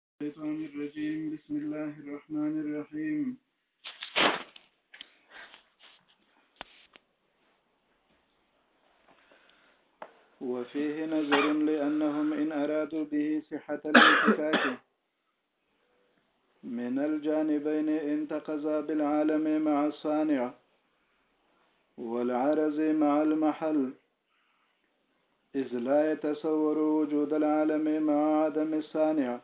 الشيطان الرجيم بسم الله الرحمن الرحيم وفيه نظر لأنهم إن أرادوا به صحة الانتكاك من الجانبين انتقزا بالعالم مع الصانع والعرز مع المحل إذ لا يتصور وجود العالم مع عدم الصانع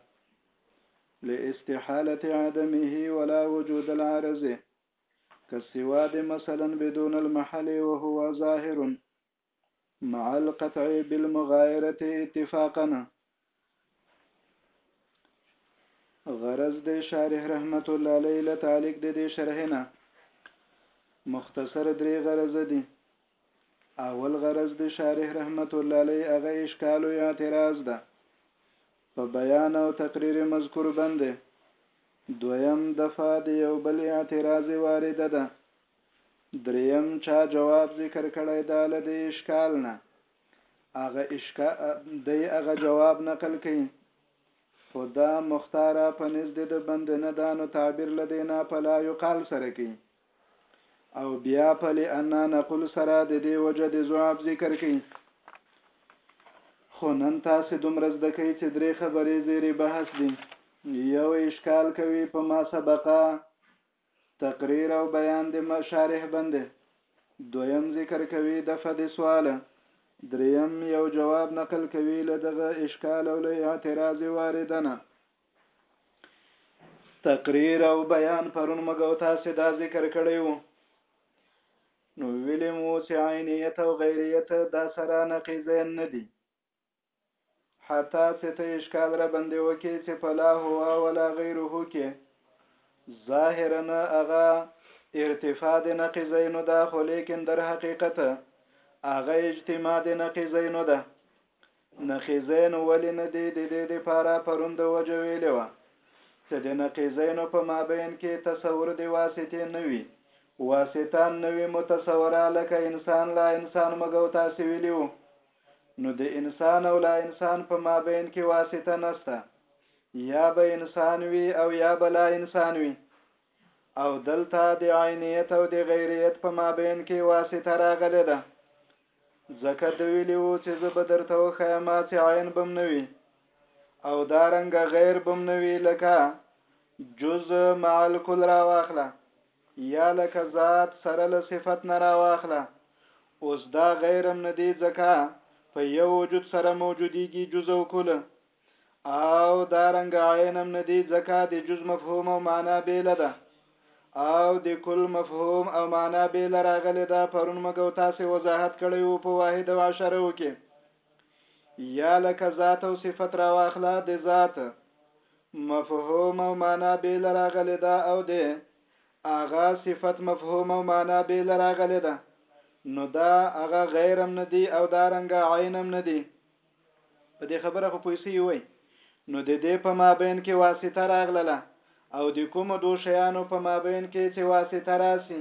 لاستحالة عدمه ولا وجود العارض كالسواد مثلا بدون المحل وهو ظاهر مع القطع بالمغايرة اتفاقا غرض د شارح رحمت الله علیه له تعلق د دې شرح نه مختصر درې غرض دي اول غرض د شارح رحمت الله علیه هغه اشکال او اعتراض ده په بیان او تقریر مذکور باندې دویم دفعه د یو بل اعتراض وارده ده دریم چا جواب ذکر کړی دا له د اشکال نه هغه اشکا دی هغه جواب نقل کئ خدا مختار په نزد د بند نه دانو تعبیر لدینا په لا یقال سره کی او بیا په لئنا نقل سره د دې وجه د زواب ذکر کی خو نن تاسو دومره زده کوي چې درې خبرې زیری بحث دي یو اشکال کوي په ما سبقه تقریر او بیان د مشارح بنده دویم ذکر کوي د فد سوال دریم یو جواب نقل کوي له دغه اشکال او له اعتراض واردنه تقریر او بیان پرون مګو تاسو دا ذکر کړی وو نو ویلې مو چې عینیت او غیریت دا سره نقیزین نه دي حتی چې ته اشکال را باندې وکې چې په لا هوا ولا غیره کې ظاهرا هغه ارتفاع د نقیزینو ده خو لیکن در حقیقت هغه اجتماع د نقیزینو ده نقیزین ولې نه دی د دې لپاره پروند وجه ویلې وه چې د نقیزینو په مابین کې تصور د واسطې نه وي واسطه نه وي متصوره لکه انسان لا انسان مګو تاسې ویلي وو نو د انسان او لا انسان په مابین کې واسطه نسته یا به انسان وي او یا به لا انسان وي او دلته د عینیت او د غیریت په مابین کې واسطه راغلې ده ځکه د ویلي وو چې زه به درته وښیم چې عین بم نه وي او دا رنګه غیر بم نه وي لکه جز مع الکل را واخله یا لکه ذات سره له صفت نه راواخله اوس دا غیرم نه دی ځکه په یو وجود سره موجودیږي جز او کل او دا رنګ عینم نه دی ځکه د جز مفهوم او معنا بیل ده او د کل مفهوم او معنا بیل راغلی ده پرون مګو تاسو وضاحت کړی وو په واحد او عشره کې یا لکه ذات او صفت راواخله د ذات مفهوم او معنا به لراغلی دا او دی اغا صفت مفهوم او معنا به لراغلی دا نو دا اغا غیرم ندی او دا رنګ عینم ندی په دې خبره خو پویسی وای نو د دې په مابین کې واسطه راغله او د کوم دوه شیانو په مابین کې چې واسطه راسي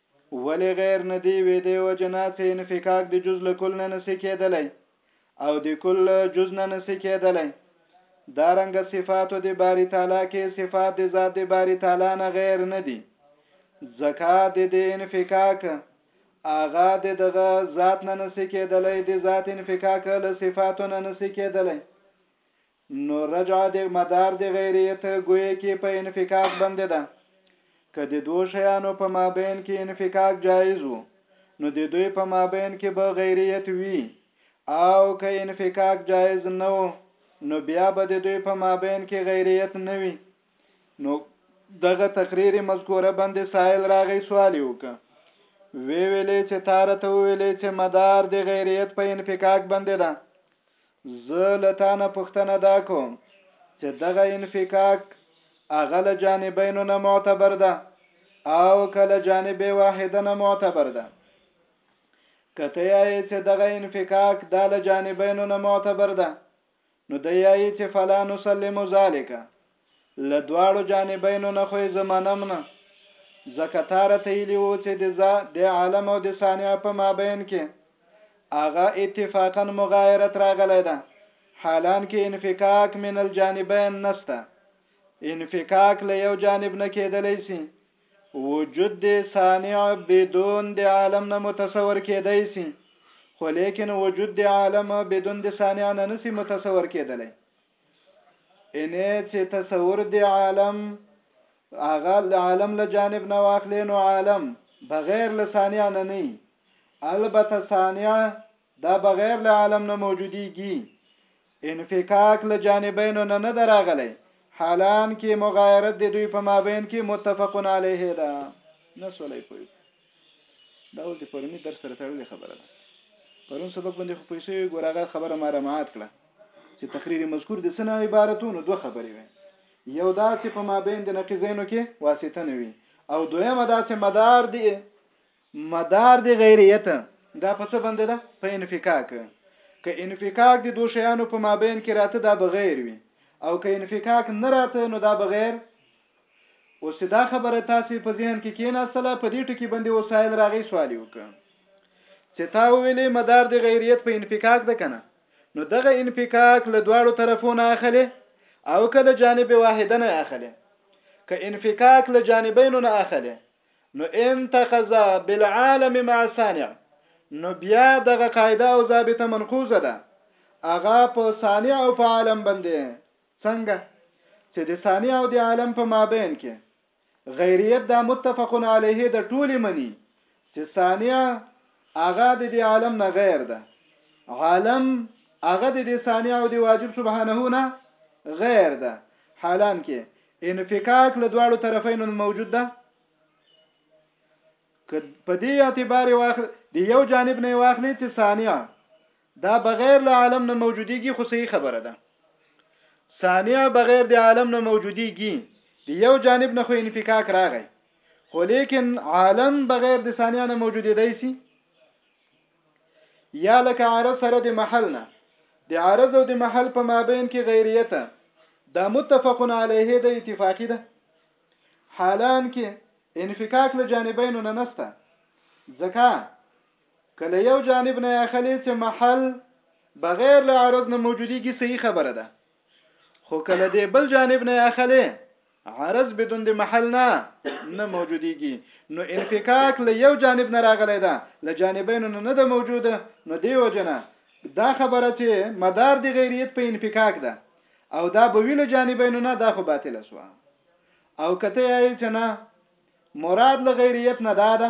ولی غیر نه دی وی دی وجه نه چې انفکاک د جز له کل نه نسی کېدلی او د کل له جز نه نسی کېدلی دا رنګ صفات د باری تعالی کې صفات د ذات د باری تعالی نه غیر نه دي ځکه د دې انفکاک اغا د دغه ذات نه نسی کېدلی د ذات انفکاک له صفاتو نه نسی کېدلی نو رجعه د مدار د غیریت ګویه کی په انفکاک بندې ده. که د دوو شیانو په مابین کی انفکاک جایز وو نو د دوی په مابین کی به غیریت وی او که انفکاک جایز نه وو نو بیا به د دوی په مابین کی غیریت نه وی نو دغه تقریر مذکوره بندې سائل راغی سوال یې وکه وې ویلې چې تاره ته وویلې چې مدار د غیریت په انفکاک بندې ده زه له تا نه پوښتنه دا کوم چې دغه انفکاک هغه له جانبینو نه معتبر ده او که له جانب واحده نه معتبر ده که ته یایې چې دغه انفکاک دا له جانبینو نه معتبر ده نو د یایې چې فلا نسلم ذالکه له دواړو جانبینو نه خو یې زه منم نه، ځکه تا راته ویلي وو چې د ذا، د عالم او د صانع په مابین کې هغه اتفاقا مغایرت راغلی ده، حالانکه انفکاک من الجانبین نشته، انفکاک له یو جانب نه کېدلی شي، وجود د صانع بدون د عالم نه متصور کېدای شي، خو لیکن وجود د عالم بدون د صانع نه نشي متصور کېدلی. انې چې تصور دی عالم هغه عالم له جانب نه واخلې نو عالم بغیر له ثانیه نه نه البته ثانیه دا بغیر له عالم نه موجودیږي انفکاک له جانبین نه نه دراغلی حالان کې مغایرت د دوی په مابین کې متفقن علیه ده نسولې پوي دا اوس د پرونی درس سره تړلې خبره ده پرون سبق باندې خو پیسې ګور هغه خبره ما رمعات کړه چې تقریر مذکور د سنه عبارتونو دوه خبرې وي یو دا چې په مابین د نقیزینو کې واسطه نه وي او دویمه دا چې مدار دی مدار دی غیریت دا په څه باندې ده په انفکاک که انفکاک د دوه شیانو په مابین کې راته دا بغیر وي او که انفکاک نه راته نو دا بغیر اوس چې دا خبره تاسې په ذهن کې کېناستله په دې ټکي باندې وسایل راغی سوال وکړ چې تا ویلې مدار د غیریت په انفکاک ده کنه نو دغه انفکاک له دواړو طرفو نه اخلي او کله جانب واحده نه اخلي که انفکاک له جانبینو نه اخلي نو انتقض بالعالم مع صانع نو بیا دغه قاعده او ضابطه منقوزه ده اغا په صانع او په عالم باندې څنګه چې د ثاني او د عالم په مابین کې غیریت دا متفق علیه د ټولې منی چې ثانیه هغه د دې عالم نه غیر ده عالم هغه د دې ثانیه او د واجب سبحانه نه غیر ده حالان کې انفکاک له دواړو طرفینو موجود ده که په دې اعتبار واخل دی یو جانب نه واخلې چې ثانیه دا بغیر له عالم نه موجودیږي خو صحیح خبره ده صانع بغیر د عالم نه موجودیږي د یو جانب نه خو انفکاک راغی خو لیکن عالم بغیر د صانع نه موجودیدای شي یا لکه عارض سره د محل نه د عارض او د محل په مابین کې غیریت دا متفق علیه د اتفاقی ده حالان کې انفکاک له جانبینو نه نسته ځکه که له یو جانب نه اخلې چې محل بغیر له عرض نه موجودیږي صحیح خبره ده خو که له دې بل جانب نه اخلې عرض بدون د محل نه نه موجودیږي نو انفکاک له یو جانب نه راغلی ده له جانبینو نه نه ده موجوده نو دی وجنه دا خبره چې مدار د غیریت په انفکاک ده او دا به ویل جانبینو نه دا خو باطل سو او کته یې چې نه مراد له غیریت نه ده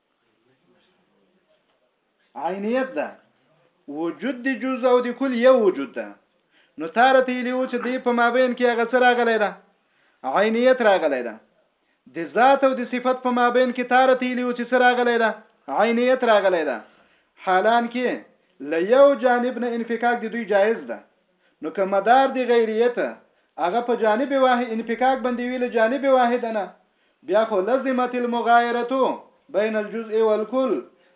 عینیت ده وجود د جز او د کل یو وجود ده نو تارته لیو چې دی په مابین کې هغه څه راغلی ده عینیت راغلی ده د ذات او د صفت په مابین کې تارته لیو چې څه راغلی ده عینیت راغلی ده حالان کې ل یو جانب نه انفکاک د دوی جایز ده نو که مدار دي غيريه ته هغه په جانب واحد انفکاک باندي وي له جانب واحد نه بيا خو لزمت المغايرة بين الجزء والکل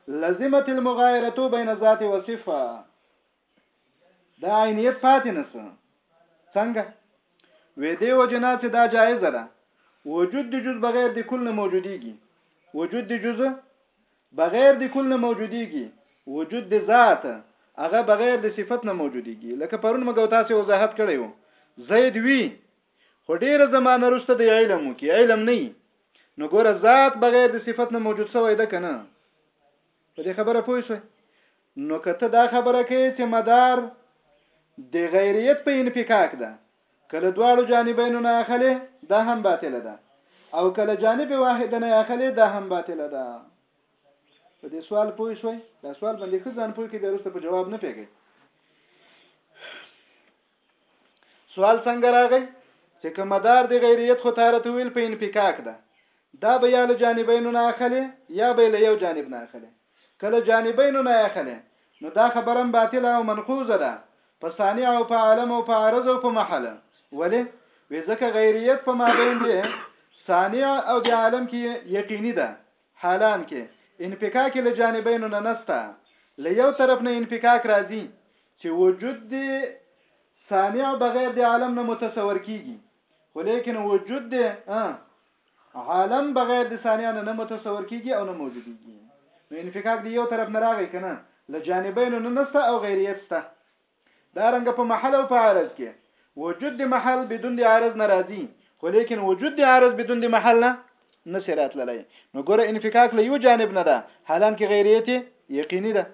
لزمت المغايرة بين ذات وصفه دا عينيت پاتې نسه څنګه وې دې وجنا چې دا جایز ده وجود د جز بغیر د کل نه موجوديږي وجود د جز بغیر د کل نه موجودیږي وجود د ذات هغه بغیر د صفت نه موجودیږي لکه پرون مګو تاسو وضاحت کړی وو زید وی خو ډیره زمانه رسته د علم کی علم نه نو ګوره ذات بغیر د صفت نه موجود سوی ده کنه په دې خبره پوه شئ نو کته دا خبره کوي چې مدار د غیریت په انفکاک ده که له دواړو جانبینو نه اخلې دا هم باطله ده او که له جانب واحد نه اخلې دا هم باطله ده په دې سوال پوه شوي دا سوال باندې ښه ځان پوه کې بیا وروسته په جواب نه پیږي سوال څنګه راغی چې که مدار د غیریت خو تاره تویل په انفکاک ده دا به یا له جانبینو نه اخلي یا به له یو جانب نه اخلي که له جانبینو نه اخلې نو دا خبره هم باطله او منقوضه ده په صانع او په عالم او په عارض او په محل ولې وی ځکه غیریت په مابین دی صانع او د عالم کې یقیني ده حالان کې انفکاک له جانبینو نه نسته له یو طرف نه انفکاک راځي چې وجود دی صانع بغیر د عالم نه متصور کیږي خو لیکن وجود دی عالم بغیر د ثانیانو نه متصور کیږي او نه موجودیږي نو انفکاک دی یو طرف نه راغی کنه له جانبینو نه نسته او غیریت سته دا رنګ په محل او په عرض کې وجود د محل بدون د عرض نه راځي خو لیکن وجود د عرض بدون د محل نه نسرات للی نو ګوره انفکاک له یو جانب نه ده حالان کې غیریت یقیني ده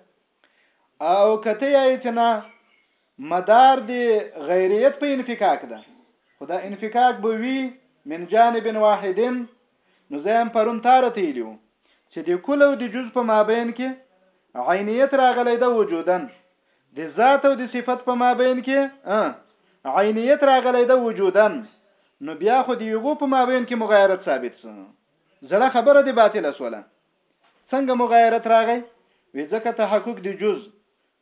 او کته یې چې نه مدار دی غیریت په انفکاک ده خو دا انفکاک به وي من جانب واحد نو زم پرون تاره تیلیو چې د کل او د جز په مابین کې عینیت راغلی ده وجودن د ذات او د صفت په مابین کې عینیت راغلی ده وجودن نو بیا خو د یغو په مابین کې مغایرت ثابت سو زړه خبره دی باطله سوله څنګه مو غیرت راغی وی ځکه تحقق دی جز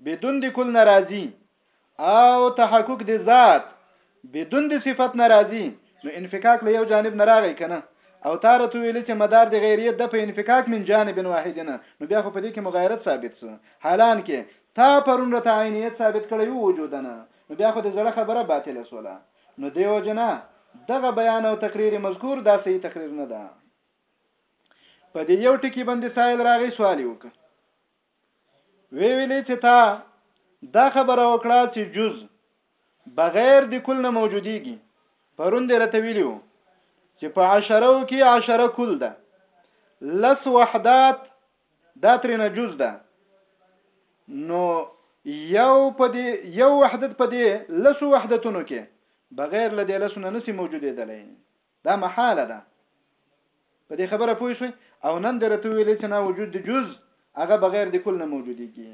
بدون دی کل ناراضی او تحقق دی ذات بدون دی صفت ناراضی نو انفکاک له یو جانب نه راغی کنه او تاره تو ویل چې مدار دی غیریت د په انفکاک من جانب واحد نه نو بیا خو په دې کې مغیرت ثابت سو حالان کې تا پرون رته عینیت ثابت کړی وو وجودنه نو بیا خو د زړه خبره باطله سوله نو دیو جنا دغه بیان او تقریر مذکور دا صحیح تقریر نه ده په دې یو ټکی باندې سائل راغی سوال وکړ وی ویلې چې تا دا خبره وکړه چې جز بغیر د کل نه موجودیږي پرون دې راته ویلو چې په عشره کې عشره کل ده لس وحدات دا ترنه جز ده نو یو په دې یو وحدت په دې لس وحدتونو کې بغیر له دې لسونه نسی موجودې دلې دا محاله ده په دې خبره پوه شوي او نن دې رته ویلې چې نه وجود د جز هغه بغیر د کل نه موجودیږي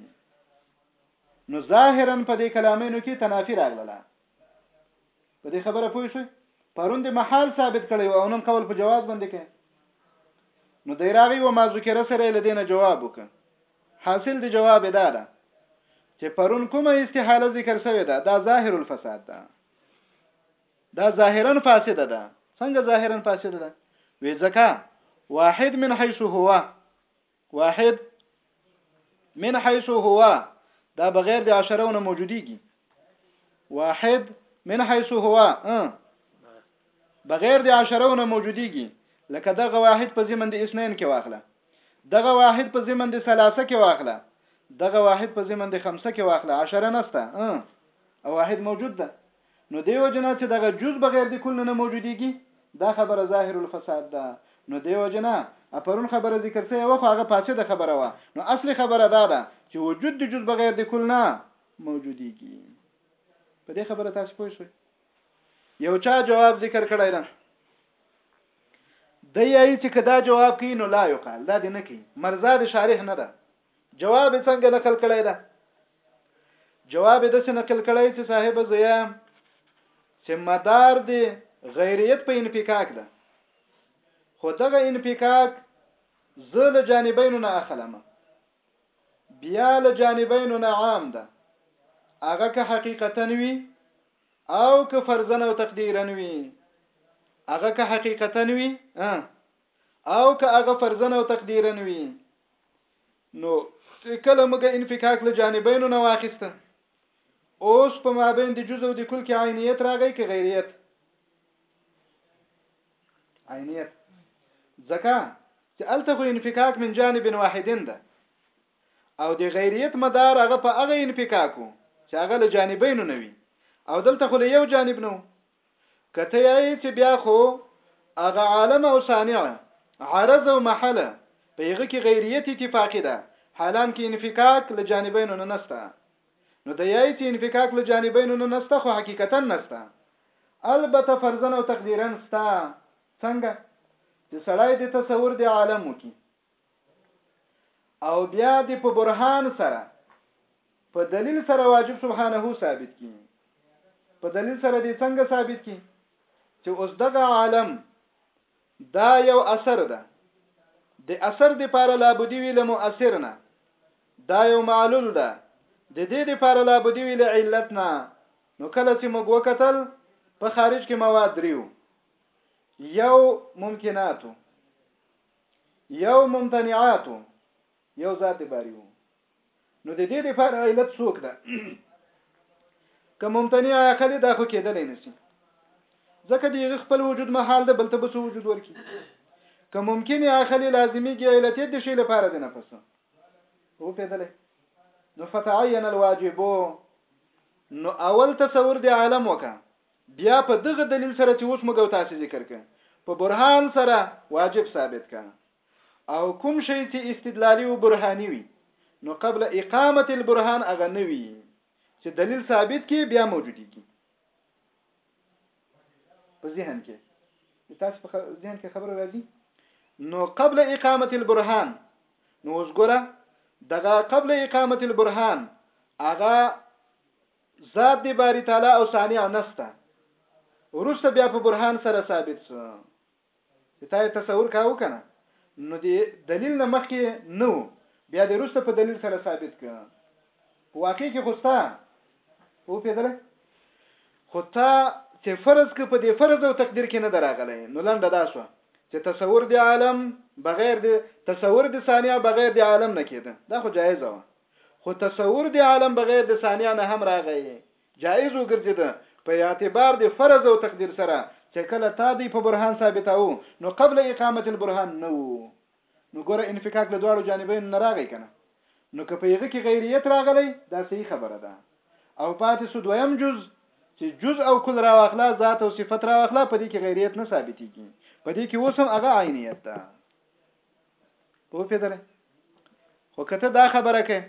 نو ظاهرا په دې کلامینو کې تنافي راغله په دې خبره پوه شوي پرون د محال ثابت کړي او نن قول په جواز باندې کې نو دی راغي و ما ذکر سره لدینه جواب وک حاصل د جواب دا ده چې پرون کومه استحاله ذکر شوی ده دا ظاهر الفساد ده دا ظاهرا فاسده ده څنګه ظاهرا فاسده ده وی ځکه واحد من حيث هو واحد من حيث هو دا بغیر د عشرونه موجودیږي واحد من حيث هو بغیر د عشرونه موجودیږي لکه دغه واحد په زمند اسنین کې واخله دغه واحد په زمند ثلاثه کې واخله دغه واحد په زمند خمسه کې واخله عشره نسته او واحد موجود ده نو دې وجه نه چې دغه جز بغیر د کل نه موجودیږي دا خبره ظاهر الفساد ده نو دې وجه نه اپرون خبره ذکر سوی و خو هغه فاسده خبره وه نو اصلي خبره دا ده چې وجود د جز بغیر د کل نه موجودیږي په دې خبره تاسو پوه شئ یو چا جواب ذکر کړی ده د یی چې کدا جواب کین نو لا یقال دا دې نه کوي مرزا د شارح نه ده جواب څنګه نقل کړی ده جواب د څه نقل کړی چې صاحب زیا چې مدار دی غیریت په انفکاک ده خو دغه انفکاک زه له جانبینو نه اخلم بیا له جانبینو نه عام ده هغه که حقیقتا وي او که فرضا او تقدیرا وي هغه که حقیقتا وي او که هغه فرضاً او تقدیرا وي نو کله موږ انفکاک له جانبینو نه واخیسته اوس په مابین د جزء او د کل کې عینیت راغی که غیریت عینیت ځکه چې الته خو انفکاک من جانب واحدین ده او د غیریت مدار هغه په هغه انفکاکو چې هغه له جانبینو نه وي او دلته خو له یو جانب نو که ته یایې چې بیا خو هغه عالم او صانع عرض او محل په هغه کې غیریت اتفاقی ده حالان کې انفکاک له جانبینو نه نسته نو د یایې چې انفکاک له جانبینو نه نسته خو حقیقتا نسته البته فرضا او تقدیرا ستا څنګه چې سړی د تصور د عالم وکي او بیا دی په برهان سره په دلیل سره واجب سبحانه ثابت کی په دلیل سره دی څنګه ثابت کی چې اوس دغه عالم دا یو اثر ده د اثر د پاره لا بده وی له مؤثر نه دا یو معلول ده د دې د پاره لا بده وی له علت نه نو کله چې موږ وکتل په خارج کې مواد دریو یو ممکناتو یو ممتنعات و یو ذات باری و نو د دې لپاره علت څوک ده که ممتنع عقلی دا خو کېدلی نسی ځکه دیغه خپل وجود محال ده بل ته بسو وجود ورکی که ممکن عقلی لازمی کې علت د شی لپاره ده نه پس او پیدلې نو فتعین الواجب نو اول تصور دی عالم وکړه بیا په دغه دلیل سره چې اوس موږ او تاسې ذکر کړ په برهان سره واجب ثابت کا او کوم شی چې استدلالي او برهاني وي نو قبل اقامت البرهان هغه نه وي چې دلیل ثابت کې بیا موجودیږي په ذهن کې تاسو په ذهن کې خبره راځي نو قبل اقامه البرهان نو وګوره دغه قبل اقامه البرهان هغه ذات دی باری تعالی او صانع نسته وروسته بیا په برهان سره ثابت سو چې تا تصور کاوه کنه نو دی دلیل نه مخکې نو بیا د روسته په دلیل سره ثابت ک په واقع کې خوستا او پیدل خو تا چې فرض ک په دې فرض او تقدیر کې نه دراغلی نو لنډه دا شو چې تصور دی عالم بغیر د تصور د ثانیه بغیر د عالم نه کېده دا خو جایز و خو تصور د عالم بغیر د ثانیا نه هم راغی جائز وګرځیده په اعتبار د فرض او تقدیر سره چې کله تا دی په برهان ثابتاو نو قبل اقامت البرهان نه وو نو ګوره انفکاک له دواړو جانبین نه راغی کنه نو که په یغه کې غیریت راغلی دا صحیح خبره ده او پاتې سو دویم جز چې جز او کل راواخلا ذات او صفت راواخلا په دې کې غیریت نه ثابتېږي په دې کې اوس هم هغه عینیت ده په پیدل خو کته دا خبره کوي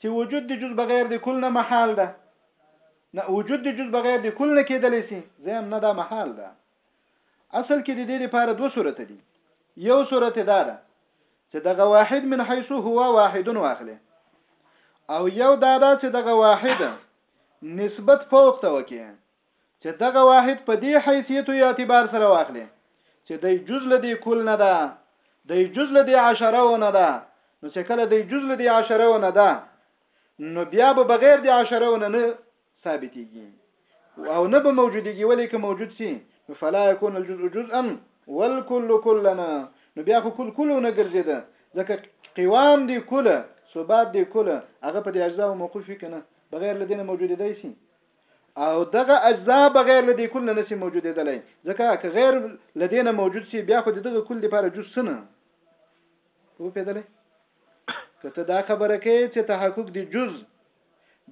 چې وجود د جز بغیر د کل نه محال ده نه وجود د جز بغیر د کل نه کېدل شي زم نه دا محال ده اصل کې د دې لپاره دوه صورت دي یو صورت دا ده چې دغه واحد من حيث هو واحد واخله او یو دا ده چې دغه واحد نسبت فوق ته وکي چې دغه واحد په دې حیثیت او اعتبار سره واخلي چې د جز له دې کل نه ده د جز له دې عشره و نه ده نو چې کله د جز له دې عشره و نه ده نو بیا به بغیر د عشره و نه نه ثابتېږي او نه به موجودېږي ولې که موجود سي نو فلا يكون الجزء جزءا والكل كلنا نو بیا خو کل کلو نه ګرځیده ځکه قوام دی کله ثبات دی کله هغه په دې اجزا او موقوف کنه بغیر لدینه موجودې دی سي او دغه اجزا بغیر له دې کل نه نسی موجودېدلی ځکه که غیر له دې نه موجود سی بیا خو د دغه کل لپاره جز څه نه وپېدلی که ته دا خبره کوي چې تحقق دی جز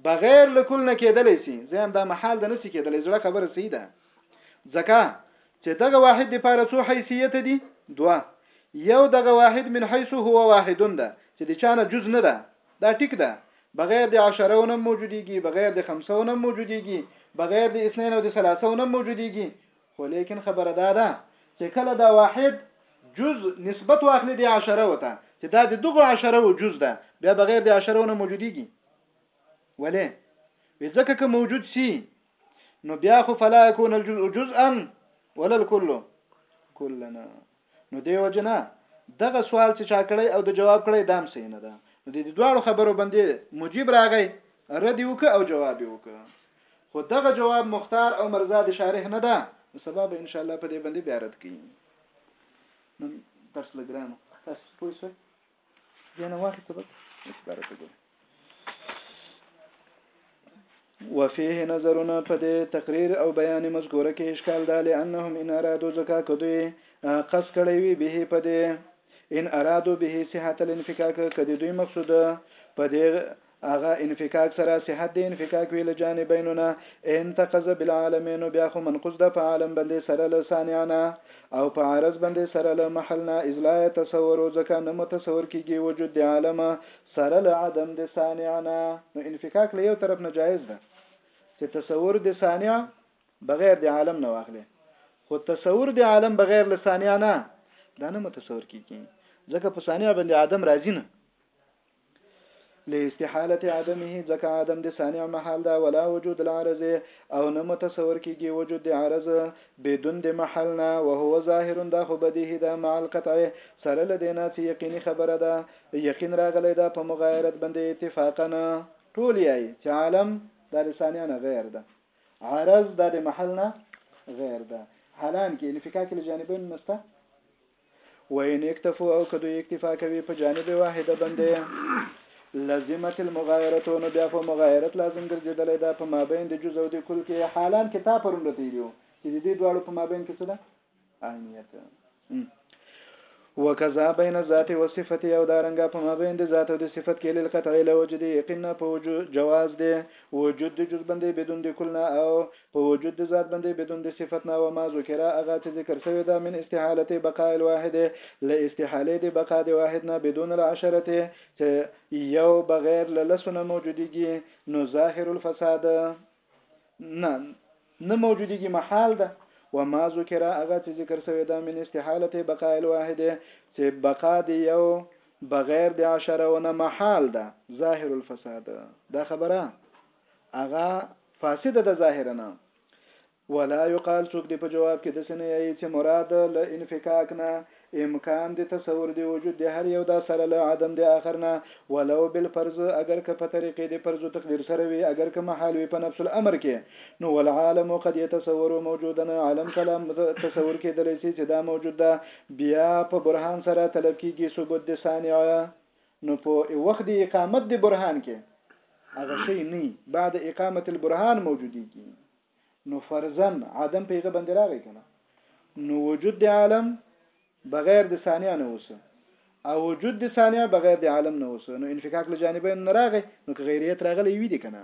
بغیر له کل نه کېدلی سي زم دا محال د نسی کېدلی زړه خبره صحیح ده ځکه چې دغه واحد لپاره څو حیثیت دي دوه یو دغه واحد من حيث هو واحد ده چې د چانه جز نه ده دا ټیک ده بغیر د عشره نه موجودیږي بغیر د خمسه نه موجودیږي بغیر د اثنين او د ثلاثه نه موجودیږي خو لیکن خبره دا ده چې کله دا واحد جز نسبت واخلي د عشره وته چې دا د دغه عشره او جز ده بیا بغیر د عشره نه موجودیږي ولې وځکه که موجود سي نو بیا خو فلا يكون الجزء جزءا ولا الكل كلنا نو دی وجنا دغه سوال چې چا کړی او د جواب کړی دام صحیح نه ده نو د دواړو خبرو باندې مجيب راغی رد وک او جواب وک خو دغه جواب مختار او مرزا د شارح نه ده نو سبب ان شاء الله په دې باندې بیا رد کړي نو درس لګرانو تاسو پوه شئ دينا واحد سبب اعتبار تقول وفيه نظرنا په دې تقریر او بیان مذکوره کې اشکال دا لانهم ان ارادو زکا کدوی قص کړی وی به په دې ان ارادو به صحت الانفکاک کدی دوی مقصود په دې هغه انفکاک سره صحت دی انفکاک وی له جانبینو نه ان تقض بالعالمینو بیا خو منقوص ده په عالم بندې سره له صانع نه او په عارض بندې سره له محل نه اذ لا یتصورو ځکه نه متصور کیږي وجود د عالم سره له عدم د صانع نه نو انفکاک له یو طرف نه جایز ده چې تصور د صانع بغیر د عالم نه واخلي خو تصور د عالم بغیر له صانع نه دا نه متصور کیږي ځکه په صانع باندې عدم راځي نه لاستحالت عدمه ځکه عدم د صانع محال ده ولا وجود العرض او نه متصور کیږي وجود د عرض بدون د محل نه وهو ظاهر دا خو بدیهی ده مع القطع سره لدینا چې یقیني خبره ده یقین راغلی ده په مغایرت باندې اتفاقا ټول یای چې عالم دا د صانع نه غیر ده عرض دا د محل نه غیر ده حالان کې انفکاک الجانبین نسته وإن اکتفو او که دوی اکتفا کوي په جانب واحده باندې لزمت المغایرتو نو بیا په مغایرت لازم ګرځېدلی دا په مابین د جز او د کل کې حالان کې تا پرون رته ویلو چې د دې دواړو په مابین کې څه ده عینیت وکذا بین ذات و صفت او دارنګه په مابین د ذات او د صفت کې لل قطع له وجود یقینا په وجود جواز دی وجود د جز بندې بدون د کلنا او په وجود د ذات بندې بدون د صفت نه وما ذکره اغا چې ذکر سوی دا من استحالت بقاء الواحد له استحاله د بقا د واحد نه بدون العشره چې یو بغیر له لسونه موجودیږي نو ظاهر الفساد نه نه موجودیږي محال ده وما ذکره اغا چې ذکر سوی دا من استحالت بقاء الواحد چې بقا د یو بغیر د عشره ونه محال ده ظاهر الفساد دا خبره هغه فاسده ده ظاهرا نه ولا يقال څوک دی په جواب کې د سنې یې چې مراد له انفکاک نه امکان دی تصور دی وجود دی هر یو دا سره له عدم دی اخر نه ولو بالفرض اگر که په طریقې دی فرض تقدیر سره وي اگر که محال وي په نفس الامر کې نو والعالم قد يتصور موجودا عالم کلام تصور کېدلی شي چې دا موجود ده بیا په برهان سره طلب کیږي ثبوت دی ثانیه نو په وخت د اقامت د برهان کې هغه شی نه بعد اقامت البرهان موجوديږي نو فرزن عدم پیغه باندې راغی کنه نو وجود د عالم بغیر د ثانیه نه اوسه او وجود د ثانیه بغیر د عالم نه اوسه نو انفکاک له جانبین نه راغی نو که غیریت راغلی وی دي کنه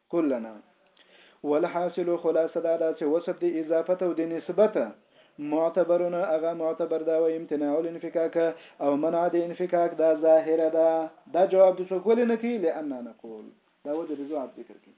کلنا والحاصل خلاصه دا ده چې وصف د اضافت او د نسبت معتبرونه هغه معتبر دا و امتناع الانفکاک او منع د انفکاک دا ظاهره ده دا جواب د څوک ولې نه کوي لأننا نقول دا وجه د جواب ذکر کوي